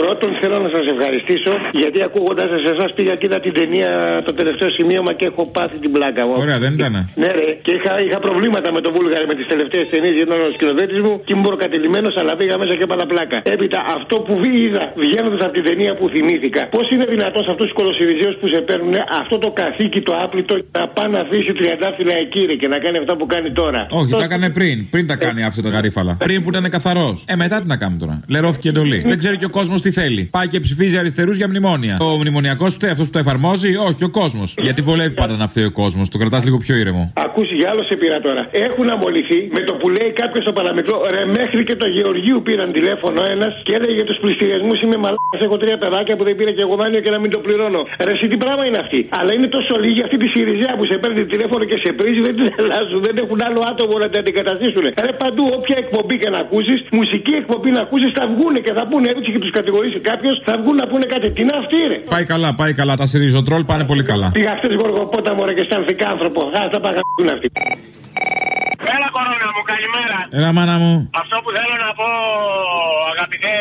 Πρώτον, θέλω να σας ευχαριστήσω γιατί ακούγοντας σα εσάς πήγα και είδα την ταινία το τελευταίο σημείωμα και έχω πάθει την πλάκα μου. Ωραία, δεν ήταν. Ναι, ρε, και είχα, είχα προβλήματα με τον Βούλγαρη με τις τελευταίες ταινίες γιατί ήταν ο σκηνοθέτης μου και ήμουν προκατελημένο, αλλά πήγα μέσα και έπαθα πλάκα. Έπειτα, αυτό που είδα βγαίνοντας από την ταινία που θυμήθηκα, πώς είναι δυνατόν σε αυτού του κολοσυριζέου που σε παίρνουν αυτό το καθήκη το άπλητο να πάει να αφήσει τριαντάφυλλα εκεί ρε, και να κάνει αυτά που κάνει τώρα. Όχι, τα έκανε πριν. Πριν τα κάνει αυτό τα γαρίφαλα. Πριν που ήταν καθαρός. Ε, μετά τι να κάνουμε τώρα. Λερώθηκε εντολή. Δεν ξέρει και ο κόσμος τι θέλει. Πάει και ψηφίζει αριστερούς για μνημόνια. Ο μνημονιακός φταίει αυτός που το εφαρμόζει, όχι ο κόσμος. Γιατί βολεύει πάντα να φταίει ο κόσμος. Το κρατάς λίγο πιο ήρεμο. Ακούσει για άλλο σε πήρα τώρα. Έχουν αμολυθεί με το που λέει κάποιος στο παραμικρό. Ρε, μέχρι και το Γεωργίου πήραν τηλέφωνο ένας και έλεγε για τους πληστηριασμούς είμαι μαλάκας. Έχω τρία παιδάκια που δεν πήρα και εγώ δάνειο και να μην το πληρώνω. Ρε, εσύ τι πράγμα είναι αυτή. Αλλά είναι τόσο λίγη αυτή τη Σιριζέα που σε παίρνει τηλέφωνο και σε πρίζει, δεν την αλλάζουν. Δεν έχουν άλλο άτομο να την αντικαταστήσουν. Ρε, παντού όποια εκπομπή και να ακούσεις, μουσική εκπομπή να ακούσεις, θα βγούνε και θα πούνε έτσι και τους κατηγορήσει κάποιος, θα βγουν να πούνε κάτι. Τι είναι αυτή, ρε; Πάει καλά, πάει καλά. Τα σιριζοτρόλ πάνε πολύ καλά. Πήγα αυτέ γοργοπότα μωρέ και στανθικά άνθρωπο. Α, θα παγαθούν αυτοί. Έλα κορώνα μου, καλημέρα. Έλα μάνα μου. Αυτό που θέλω να πω, αγαπητέ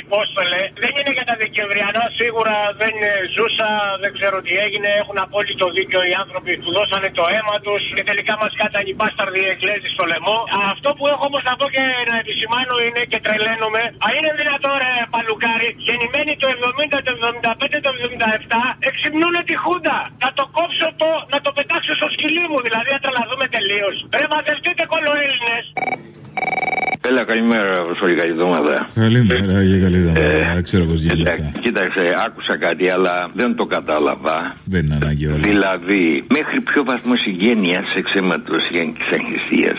υπόστολε, δεν είναι για τα Δεκεμβριανά. Σίγουρα δεν ζούσα, δεν ξέρω τι έγινε. Έχουν απόλυτο δίκιο οι άνθρωποι που δώσανε το αίμα τους και τελικά μας κάτσαν οι μπάσταρδοι εκλέζοι στο λαιμό. Αυτό που έχω όμως να πω και να επισημάνω είναι και τρελαίνομαι. Α, είναι δυνατό ρε παλουκάρι, γεννημένοι το 70, το 75, το 77, εξυμνούν τη Χούντα. Να το κόψω το, να το πετάξω στο σκυλί μου, δηλαδή να τρελαθούμε τελείως. Ρε μαζευτείτε κολοέλληνες. Έλα, καλημέρα, Αποστολή, καλή εβδομάδα. Καλημέρα και καλή εβδομάδα. Δεν ξέρω πώς γίνεται αυτά. Εντάξει, Κοίταξε, άκουσα κάτι, αλλά δεν το κατάλαβα. Δεν είναι ανάγκη όλα. Δηλαδή, μέχρι ποιο βαθμό συγγένειας εξαίματος Γιάννη Αγχριστία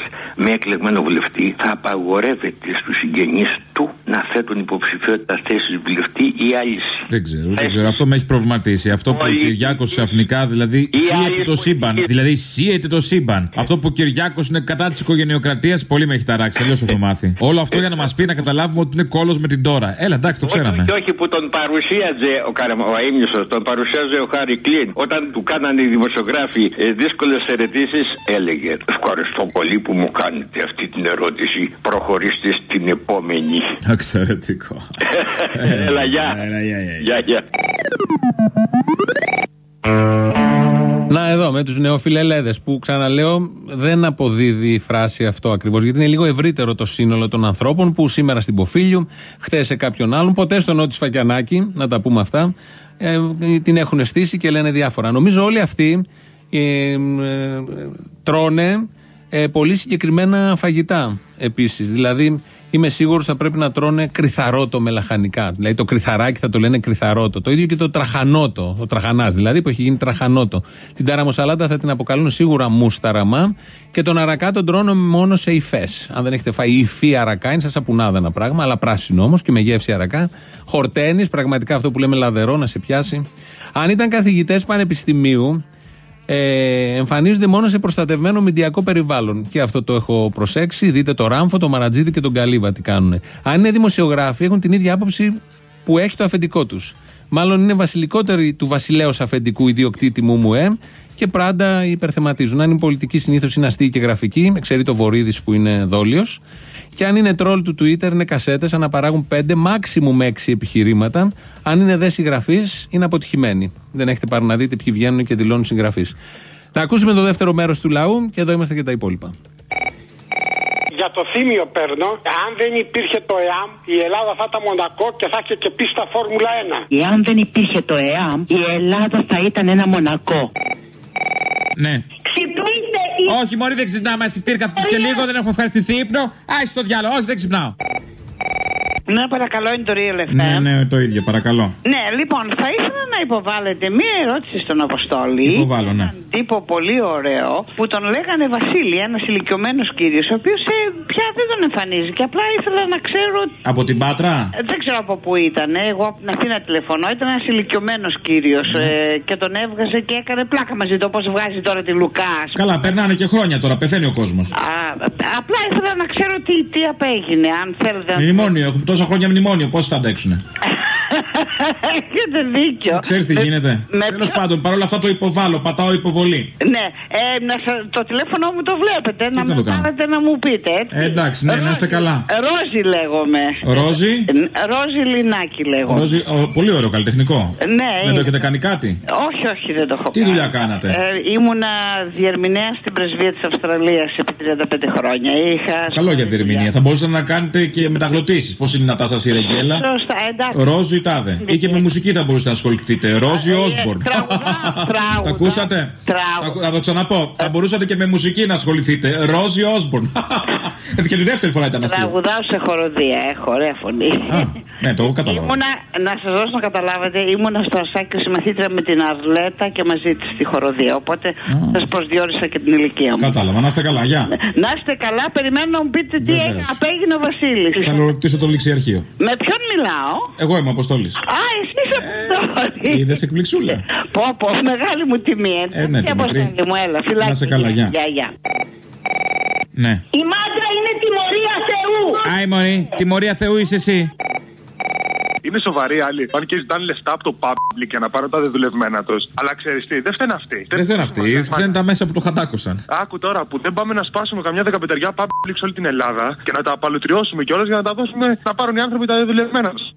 με εκλεγμένο βουλευτή θα απαγορεύεται στους συγγενείς του να θέτουν υποψηφιότητα θέση βουλευτή ή άλυση. Δεν ξέρω, δεν ξέρω. Αυτό με έχει προβληματίσει. Αυτό που ο Κυριάκος ξαφνικά δηλαδή σύεται το σύμπαν. Δηλαδή σύεται το σύμπαν. Αυτό που ο Κυριάκος είναι κατά της οικογενειοκρατίας πολύ με έχει ταράξει. Αλλιώς έχω μάθει. Όλο αυτό για να μας πει να καταλάβουμε ότι είναι κόλος με την τώρα. Έλα, εντάξει, το ξέραμε. Και όχι που τον παρουσίαζε ο, Καρα... ο Αίμνησος, τον παρουσίαζε ο Χάρη Κλίν. Όταν του κάνανε οι δημοσιογράφοι ε, δύσκολες ερετήσεις, έλεγε Ευχαριστώ πολύ που μου κάνετε αυτή την ερώτηση. Προχωρήστε στην επόμενη. Εξαιρετικό. Έλα, γεια. Έλα, γεια, γεια. Γεια, γεια. Να εδώ με τους νεοφιλελέδες που ξαναλέω δεν αποδίδει η φράση αυτό ακριβώς γιατί είναι λίγο ευρύτερο το σύνολο των ανθρώπων που σήμερα στην Ποφίλιου, χθες σε κάποιον άλλον, ποτέ στο Νότι Σφακιανάκη, να τα πούμε αυτά, ε, την έχουν στήσει και λένε διάφορα. Νομίζω όλοι αυτοί ε, ε, τρώνε Ε, πολύ συγκεκριμένα φαγητά επίσης. Δηλαδή, είμαι σίγουρος θα πρέπει να τρώνε κρυθαρότο με λαχανικά. Δηλαδή, το κρυθαράκι θα το λένε κρυθαρότο. Το ίδιο και το τραχανότο. Ο τραχανάς δηλαδή που έχει γίνει τραχανότο. Την ταραμοσαλάτα θα την αποκαλούν σίγουρα μουσταραμά. Και τον αρακά τον τρώνε μόνο σε υφές. Αν δεν έχετε φάει υφή αρακά, είναι σαν σαπουνάδα ένα πράγμα, αλλά πράσινο όμως και με γεύση αρακά. Χορταίνεις, πραγματικά αυτό που λέμε λαδερό να σε πιάσει. Αν ήταν καθηγητές πανεπιστημίου, ε, εμφανίζονται μόνο σε προστατευμένο μηντιακό περιβάλλον. Και αυτό το έχω προσέξει. Δείτε το Ράμφο, το Μαρατζίδη και τον Καλύβα τι κάνουν. Αν είναι δημοσιογράφοι, έχουν την ίδια άποψη που έχει το αφεντικό τους. Μάλλον είναι βασιλικότεροι του βασιλέως αφεντικού ιδιοκτήτη μου Μουέ και πάντα υπερθεματίζουν. Αν είναι πολιτική, συνήθως είναι αστείοι και γραφική, ξέρει το Βορύδης που είναι δόλιος. Και αν είναι τρόλ του Twitter, είναι κασέτες, αναπαράγουν πέντε, maximum έξι επιχειρήματα. Αν είναι δε συγγραφείς, είναι αποτυχημένοι. Δεν έχετε πάρει να δείτε ποιοι βγαίνουν και δηλώνουν συγγραφείς. Να ακούσουμε το δεύτερο μέρος του λαού και εδώ είμαστε και τα υπόλοιπα. Για το θύμιο παίρνω. Αν δεν υπήρχε το ΕΑΜ, η Ελλάδα θα ήταν μονακό και θα είχε και πει στα Φόρμουλα 1. Εάν δεν υπήρχε το ΕΑΜ, η Ελλάδα θα ήταν ένα μονακό. Ναι. Ξυπνήστε Όχι, Μωρή, δεν ξυπνάμε. Εσύ πήρκα και λίγο, δεν έχουμε ευχαριστηθεί ύπνο. Άι στο διάλογο, όχι, δεν ξυπνάω. Ναι, παρακαλώ, είναι το Real FM. Ναι, ναι, το ίδιο, παρακαλώ. Ναι, λοιπόν, θα ήθελα να υποβάλλετε μία ερώτηση στον Αποστόλη. Υποβάλλω, ναι. Έναν τύπο πολύ ωραίο που τον λέγανε Βασίλη, ένας ηλικιωμένος κύριος, ο οποίος πια δεν τον εμφανίζει. Και απλά ήθελα να ξέρω. Από την Πάτρα; Ε, Δεν ξέρω από πού ήταν. Εγώ από την Αθήνα τηλεφωνώ. Ήταν ένας ηλικιωμένος κύριος Ναι. ε, και τον έβγαζε και έκανε πλάκα μαζί του. Όπως βγάζει τώρα τη Λουκά. ας πούμε. Καλά, περνάνε και χρόνια τώρα, πεθαίνει ο κόσμος. Α, απλά ήθελα να ξέρω τι, τι απέγινε. Αν θέλετε να. Μνημόνιο, έχουμε τόσα χρόνια μνημόνιο, πώς θα αντέξουνε; Έχετε δίκιο. Ξέρεις τι Με- γίνεται; με Τέλος ποιο- πάντων, παρόλα αυτά το υποβάλλω, πατάω υποβολή. Ναι, ε, να σα- το τηλέφωνο μου το βλέπετε. να να με το κάνω; πάρετε να μου πείτε. Έτσι. Ε, εντάξει, ναι, να είστε καλά. Ρόζι λέγομαι. Ρόζι; Ε, Ρόζι Λινάκη λέγομαι. Ρόζι, ο, πολύ ωραίο καλλιτεχνικό. Ναι, Δεν το είναι. έχετε κάνει κάτι; Όχι, όχι, δεν το έχω Τι κάνει. δουλειά κάνατε; Ε, ήμουνα διερμηνέα στην πρεσβεία της Αυστραλίας επί 35 χρόνια. Είχα. Καλό για διερμηνία. Θα μπορούσατε να κάνετε και μεταγλωτήσεις. Πώς είναι η Νατάσα Σιρεγγέλα; Σωστά, εντάξει. Ρόζι τάδε. Ή και με μουσική θα μπορούσατε να ασχοληθείτε. Ρόζι Όσμπορν. Τραγουδά. Τα ακούσατε; Τραγουδά. Τα- Θα το ξαναπώ. Θα μπορούσατε και με μουσική να ασχοληθείτε. Ρόζι Όσμπορν. και τη δεύτερη φορά ήταν αστείο. Τραγουδάω σε χοροδία, έχω ωραία φωνή. Ναι, το κατάλαβα. Ήμουνα, να σας δώσω να καταλάβετε, ήμουνα στο Ασάκιο συμμαθήτρια με την Αρλέτα και μαζί της στη χοροδία. Οπότε σας προσδιορίσα και την ηλικία μου. Κατάλαβα. Να είστε καλά. Γεια. Να είστε καλά, περιμένω να μου πείτε τι Βεβαίως. έγινε, απέγινε ο Βασίλης. Θα ρωτήσω το ληξιαρχείο. Με ποιον μιλάω; Εγώ είμαι Αποστόλης. Α, εσύ είσαι Αποστόλης. Είδες εκπληξούλα. Πω, πω, μεγάλη μου τιμή. Ε, ναι, Τι τη μικρή. Αποστόλη μου, έλα, φυλάκι. Να σε καλά, γεια. Γεια, γεια. Ναι. Η μάντρα είναι τιμωρία Θεού. Άι, Μωρή, τιμωρία Θεού είσαι εσύ. Είναι σοβαροί άλλοι. Πάνε και ζητάνε λεφτά από το public για να πάρουν τα δεδουλευμένα τους. Αλλά ξέρεις τι, δεν φταίνουν αυτοί. Δεν θέλουν αυτοί. Φταίνουν τα μέσα που το χαντάκωσαν. Άκου τώρα που δεν πάμε να σπάσουμε καμιά δεκαπενταριά public σε όλη την Ελλάδα και να τα απαλωτριώσουμε κιόλας για να τα δώσουμε να πάρουν οι άνθρωποι τα δεδουλευμένα τους.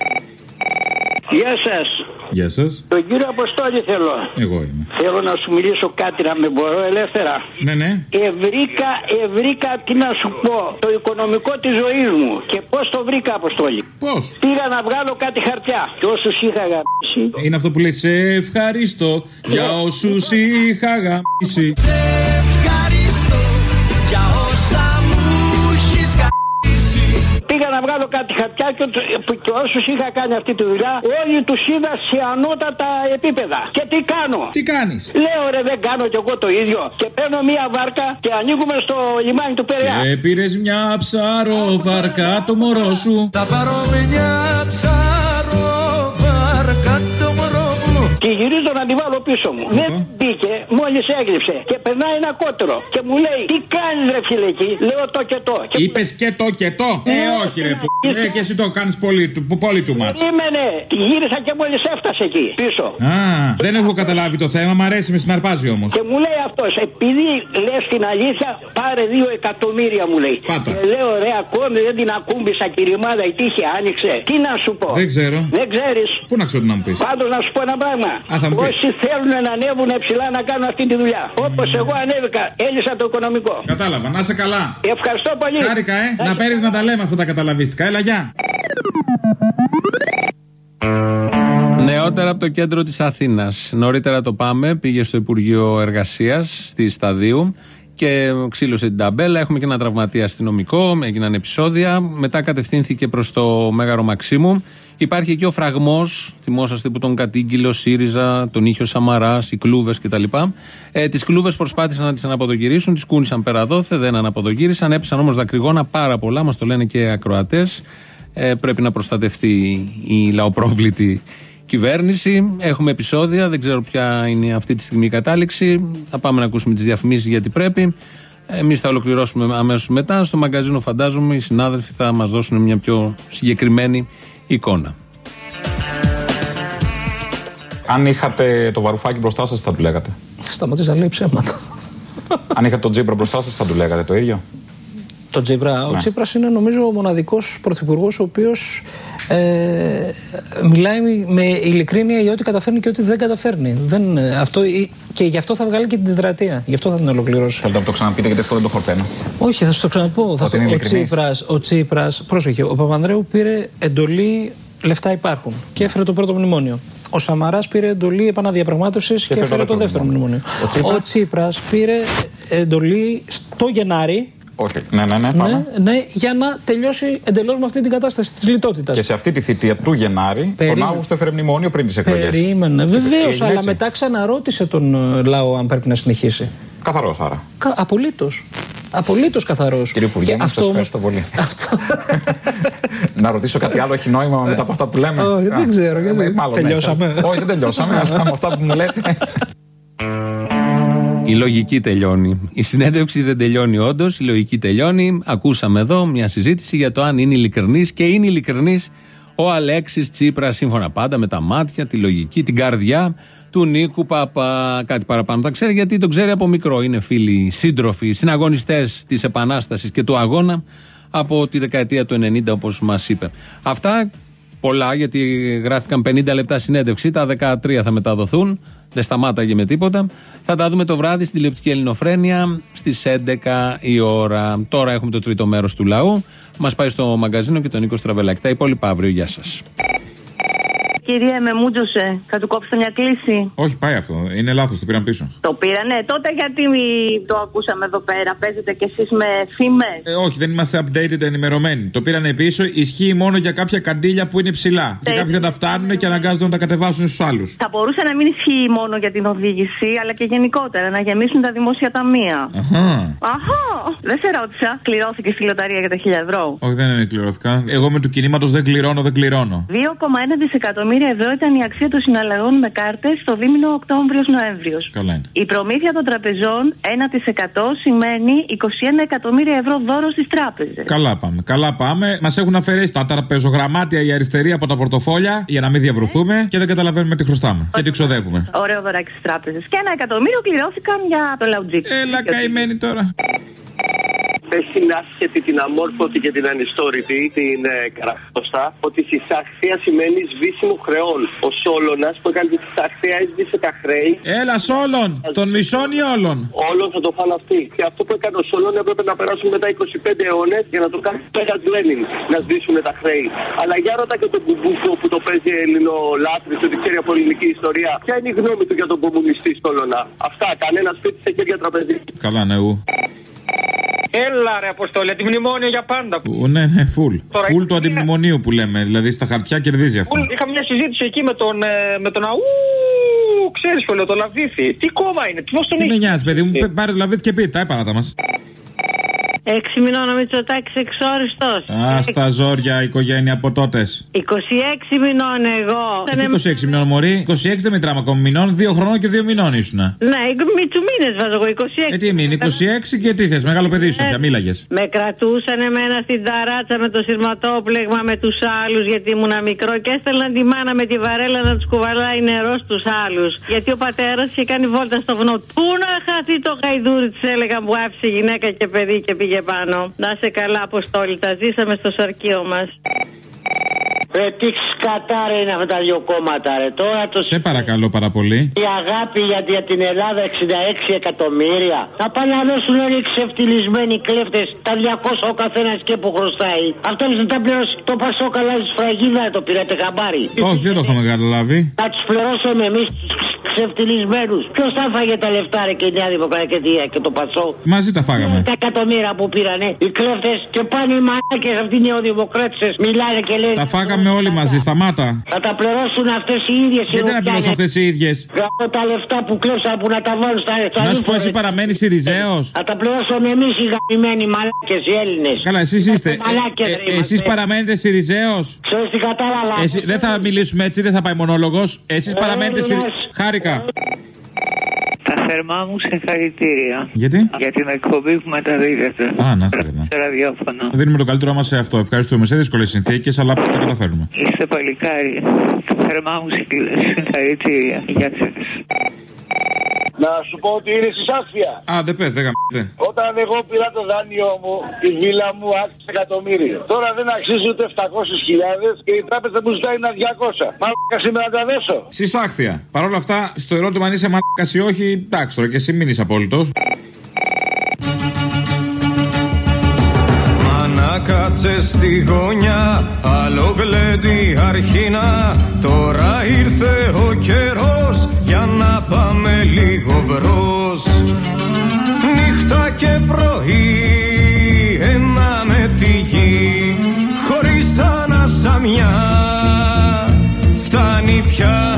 Γεια σας. Γεια σας. Τον κύριο Αποστόλη θέλω. Εγώ είμαι. Θέλω να σου μιλήσω κάτι να με μπορώ ελεύθερα. Ναι, ναι. Ευρήκα, ευρήκα, τι να σου πω, το οικονομικό της ζωής μου. Και πώς το βρήκα, Αποστόλη; Πώς; Πήγα να βγάλω κάτι χαρτιά. Και όσους είχα αγαπήσει. Είναι αυτό που λέει Σε ευχαριστώ για όσους είχα αγαπήσει. Ευχαριστώ για όσα μου έχεις γαμίσει. Πήγα να βγάλω κάτι χαρτιά και, του- που- και όσους είχα κάνει αυτή τη δουλειά, όλοι τους είδα σε ανώτατα επίπεδα. Και τι κάνω; Τι κάνεις; Λέω ρε, δεν κάνω κι εγώ το ίδιο. Και παίρνω μία βάρκα και ανοίγουμε στο λιμάνι του Περιά. Και πήρες μια ψαροβάρκα το μωρό σου. Θα πάρω μια ψαροβάρκα γυρίζω να τη βάλω πίσω μου. Δεν μπήκε, μόλις έγλειψε. Και περνάει ένα κότερο. Και μου λέει, Τι κάνεις ρε φίλε εκεί; Λέω το και το. Και Είπες και το και το; Ε, όχι ρε. που- Ε, και εσύ το κάνεις πολύ, του- πολύ του μάτς. Περίμενε. Γύρισα και μόλις έφτασε εκεί πίσω. Α, δεν έχω καταλάβει το θέμα, μ' αρέσει, με συναρπάζει όμως. Και μου λέει αυτός, επειδή λες την αλήθεια, πάρε δύο εκατομμύρια μου λέει. Πάτα. Και λέω ρε, ακόμη δεν την ακούμπησα και η ρημάδα η τύχη άνοιξε. Τι να σου πω. Δεν ξέρω. Δεν ξέρεις. Πού να ξέρω τι να μου πεις. Πάντως να σου πω ένα πράγμα. Α, θα μου πεις. Όσοι θέλουν να ανέβουν ψηλά να κάνουν αυτή τη δουλειά. Όπως εγώ ανέβηκα, έλυσα το οικονομικό. Κατάλαβα, να είσαι καλά. Ευχαριστώ πολύ. Χάρηκα, ε. Να παίρνεις να τα λέμε αυτά τα καταλαβίστικα. Έλα, γεια. Νεότερα από το κέντρο της Αθήνας. Νωρίτερα το πάμε, πήγε στο Υπουργείο Εργασίας στη Σταδίου και ξύλωσε την ταμπέλα. Έχουμε και ένα τραυματία αστυνομικό, έγιναν επεισόδια. Μετά κατευθύνθηκε προς το Μέγαρο Μαξίμου. Υπάρχει και ο φραγμός, θυμόσαστε που τον κατήγγειλε ο ΣΥΡΙΖΑ, τον είχε ο Σαμαράς, οι κλούβες κτλ. Ε, τις κλούβες προσπάθησαν να τις αναποδογυρίσουν, τις κούνησαν πέρα δόθε, δεν αναποδογύρισαν. Έπεσαν όμως δακρυγόνα πάρα πολλά, μας το λένε και ακροατές. Ε, πρέπει να προστατευτεί η λαοπρόβλητη κυβέρνηση. Έχουμε επεισόδια, δεν ξέρω ποια είναι αυτή τη στιγμή η κατάληξη. Θα πάμε να ακούσουμε τις διαφημίσεις γιατί πρέπει. Εμείς θα ολοκληρώσουμε αμέσως μετά. Στο μαγκαζίνο, φαντάζομαι, οι συνάδελφοι θα μας δώσουν μια πιο συγκεκριμένη εικόνα. Αν είχατε το βαρουφάκι μπροστά σας, θα του λέγατε. Σταματήσει να λέει ψέματα. Αν είχατε τον Τζίπρα μπροστά σας, θα του λέγατε το ίδιο. Το Τσίπρα. Ο Ναι. Τσίπρα είναι νομίζω ο μοναδικός πρωθυπουργός ο οποίος ε, μιλάει με ειλικρίνεια για ό,τι καταφέρνει και ό,τι δεν καταφέρνει. Δεν, ε, αυτό, ε, και γι' αυτό θα βγάλει και την τετραετία. Γι' αυτό θα την ολοκληρώσει. Θέλετε να το ξαναπείτε γιατί αυτό δεν το χορταίνω. Όχι, θα σου το ξαναπώ. Θα Ότι στο- είναι ο ειλικρινής. Τσίπρας, ο Τσίπρας, πρόσεχε, ο Παπανδρέου πήρε εντολή λεφτά υπάρχουν και έφερε το πρώτο μνημόνιο. Ο Σαμαράς πήρε εντολή επαναδιαπραγμάτευσης και, έφερε έφερε το δεύτερο μνημόνιο. Ο Τσίπρας; Ο Τσίπρας πήρε εντολή στο Γενάρη Όχι. Ναι, ναι, ναι. Πάμε. ναι, ναι, για να τελειώσει εντελώς με αυτή την κατάσταση της λιτότητας. Και σε αυτή τη θητεία του Γενάρη, τον Περίμενε. Αύγουστο έφερε μνημόνιο πριν τις εκλογές. Περίμενε. Βεβαίως, Έγινε αλλά έτσι. μετά ξαναρώτησε τον ε, λαό αν πρέπει να συνεχίσει. Καθαρός άρα. Απολύτως. Απολύτως καθαρός. Κύριε Υπουργέ, μου, σας ευχαριστώ πολύ. να ρωτήσω κάτι άλλο, έχει νόημα μετά από αυτά που λέμε; Όχι, δεν Α, ξέρω, γιατί ε, μάλλον ναι. τελειώσαμε. Όχι, δεν τελειώσαμε, αλλά με αυτά που μου λέτε. Η λογική τελειώνει. Η συνέντευξη δεν τελειώνει όντως. Η λογική τελειώνει. Ακούσαμε εδώ μια συζήτηση για το αν είναι ειλικρινής και είναι ειλικρινής ο Αλέξης Τσίπρας, σύμφωνα πάντα με τα μάτια, τη λογική, την καρδιά του Νίκου Παπα. Κάτι παραπάνω. Τα ξέρει γιατί τον ξέρει από μικρό. Είναι φίλοι, σύντροφοι, συναγωνιστές της Επανάστασης και του αγώνα από τη δεκαετία του 90, όπως μας είπε. Αυτά πολλά, γιατί γράφτηκαν 50 λεπτά συνέντευξη. Τα 13 θα μεταδοθούν. Δεν σταμάταγε με τίποτα. Θα τα δούμε το βράδυ στην τηλεοπτική Ελληνοφρένεια στις 11 η ώρα. Τώρα έχουμε το τρίτο μέρος του λαού. Μας πάει στο μαγκαζίνο και τον Νίκο Στραβελάκη. Τα υπόλοιπα αύριο. Γεια σας. Κυρία, με μούτζωσε. Θα του κόψετε μια κλίση. Όχι, πάει αυτό. Είναι λάθος, το πήραν πίσω. Το πήρανε. Τότε γιατί το ακούσαμε εδώ πέρα. Παίζετε κι εσείς με φήμες. Ε, όχι, δεν είμαστε updated ενημερωμένοι. Το πήραν πίσω, ισχύει μόνο για κάποια καντήλια που είναι ψηλά. Και Ε. κάποιοι δεν τα φτάνουν και αναγκάζονται να τα κατεβάσουν στους άλλους. Θα μπορούσε να μην ισχύει μόνο για την οδήγηση, αλλά και γενικότερα. Να γεμίσουν τα δημόσια ταμεία. Αχα. Αχά! Δεν σε ρώτησα. Κληρώθηκε στη λοταρία για τα 1000 ευρώ. Όχι, δεν είναι κληρωθικά. Εγώ με του κινήματος δεν κληρώνω, δεν κληρώνω. 2,1 δισεκατομμύρια ευρώ ήταν η αξία των συναλλαγών με κάρτες στο δίμηνο Οκτώβριο-Νοέμβριο. Καλά είναι. Η προμήθεια των τραπεζών 1% σημαίνει 21 εκατομμύρια ευρώ δώρο στις τράπεζες. Καλά πάμε. Καλά πάμε. Μας έχουν αφαιρέσει τα τραπεζογραμμάτια οι αριστεροί από τα πορτοφόλια για να μην διαβρωθούμε και δεν καταλαβαίνουμε τι χρωστάμε. Και τι ξοδεύουμε. Ωραίο δωράκι στις τράπεζες. Και ένα εκατομμύριο κληρώθηκαν για το λαουτζίκ. Έλα, καημένη τώρα. Έχει την άσχετη, την αμόρφωτη και την ανιστόρητη, την ε, καραχτωστά, ότι η συσαχθία σημαίνει σβήσιμο χρεών. Ο Σόλωνας που έκανε τη συσαχθία έσβησε τα χρέη. Έλα, όλων! Τον μισών ή όλων! Όλων θα το φάνε αυτοί. Και αυτό που έκανε ο Σόλων έπρεπε να περάσουν μετά 25 αιώνες για να το κάνει πέρας Λένιν, να σβήσουν τα χρέη. Αλλά για ρώτα και τον Κουμπούκο που το παίζει Ελληνολάτρη, ότι ξέρει από ελληνική ιστορία. Ποια είναι η γνώμη του για τον κομμουνιστή Σόλωνα; Αυτά, κανένα σπίτι σε χέρια τραπεζίτη. Καλά, ναι, ου. Έλα ρε Αποστόλη, τη μνημόνιο για πάντα. Ου, Ναι, ναι, φουλ. Τώρα, Φουλ είναι- του αντιμνημονίου που λέμε. Δηλαδή στα χαρτιά κερδίζει αυτό. Είχα μια συζήτηση εκεί με τον, ε, με τον αού, ξέρεις που λέω, τον Λαβίθι. Τι κόμμα είναι, τι πώς τον Τι με έχει. νοιάζει, παιδί μου, πε- πάρε το λαβίθι και πει, τα έπαρατα μας. Έξι μηνών ο Μητσοτάκης εξόριστος. Α, στα ζόρια, οικογένεια από τότες. 26 μηνών εγώ. Ε, τι 26 μηνών, Μωρή; 26 δεν μετράμε ακόμα μηνών. Δύο χρονών και δύο μηνών ήσουν. Ναι, μητσου μήνες βάζω εγώ, 26. Ε, τι μείνει, 26 και τι θες, μεγάλο παιδί σου, πια μίλαγε. Με κρατούσαν εμένα στην ταράτσα με το σειρματόπλεγμα με τους άλλους γιατί ήμουν μικρό και έστελναν τη μάνα με τη βαρέλα να τους κουβαλάει νερό στους άλλους. Γιατί ο πατέρας είχε κάνει βόλτα στο βουνό. Πού να χαθεί το γαϊδούρι της έλεγαν που άφησε γυναίκα και παιδί και πήγε πάνω. Να σε καλά αποστόλη, τα ζήσαμε στο σαρκείο μας. Ρε τι σκατά ρε είναι αυτά τα δύο κόμματα ρε. Τώρα το Σε παρακαλώ πάρα πολύ. η αγάπη για, για την Ελλάδα 66 εκατομμύρια. Να πάνε να δώσουν όλοι οι ξεφτυλισμένοι κλέφτες τα 200 ο καθένας και που χρωστάει. Αυτό να τα πληρώσει. Το πασό καλά τη σφραγίδα το πήρατε χαμπάρι. Όχι, δεν το είχαμε καταλάβει. Να τους πληρώσουμε εμείς τους ξεφτυλισμένους. Ποιος θα φάγε τα λεφτά ρε και η Νέα Δημοκρατία και το Πασό. Μαζί τα φάγαμε. Τα εκατομμύρια που πήρανε οι κλέφτες και πάνε οι μαλάκες αυτοί οι νεοδημοκράτε. Μιλάνε και λένε. Τα φάγαμε όλοι μαζί, σταμάτα. Θα τα πληρώσουν αυτές οι ίδιες οι Γιατί να πληρώσω αυτές οι ίδιες; Γαμώ τα λεφτά που κλέψαν που να τα βάλουν στα στα Να σου πω, ρούχα, εσύ ρε. παραμένεις Σιριζέος. Θα τα πληρώσουμε εμείς οι γαμημένοι μαλάκες οι Έλληνες. Καλά, εσείς είστε. μαλάκες, ρε, Εσεί είμαστε. παραμένετε Σιριζέος; Ξέρεις τι κατάλαβα. Δεν θα μιλήσουμε έτσι, δεν θα πάει μονόλογος. Εσείς παραμένετε Σιριζέο. Χάρηκα. Τα θερμά μου συγχαρητήρια. Γιατί; Για την εκπομπή που μεταδίδεται. Α, να είστε καλά. Σε ραδιόφωνο. Δίνουμε το καλύτερό μας σε αυτό. Ευχαριστούμε. Σε δύσκολες συνθήκες, αλλά τα καταφέρνουμε. Είστε παλικάρι. Τα θερμά μου συγχαρητήρια. Γεια σας. Να σου πω ότι είναι συσάφια. Α, δεν πες, δεν γαμπάτε. Όταν εγώ πήρα το δάνειό μου, η βίλα μου άξιζε εκατομμύριο. Τώρα δεν αξίζει ούτε 700.000 και η τράπεζα μου ζητάει ένα 200. Μάλακα σήμερα να τα δώσω. Συσάχθεια. Παρ' όλα αυτά, στο ερώτημα αν είσαι μαλάκα ή όχι, εντάξει τώρα και εσύ μην είσαι απόλυτος να κάτσε στη γωνιά Άλλο γλέντι αρχίνα Τώρα ήρθε ο καιρός Για να πάμε λίγο μπρος. Νύχτα και πρωί Ένα με τη γη Χωρίς ανασαμιά Φτάνει πια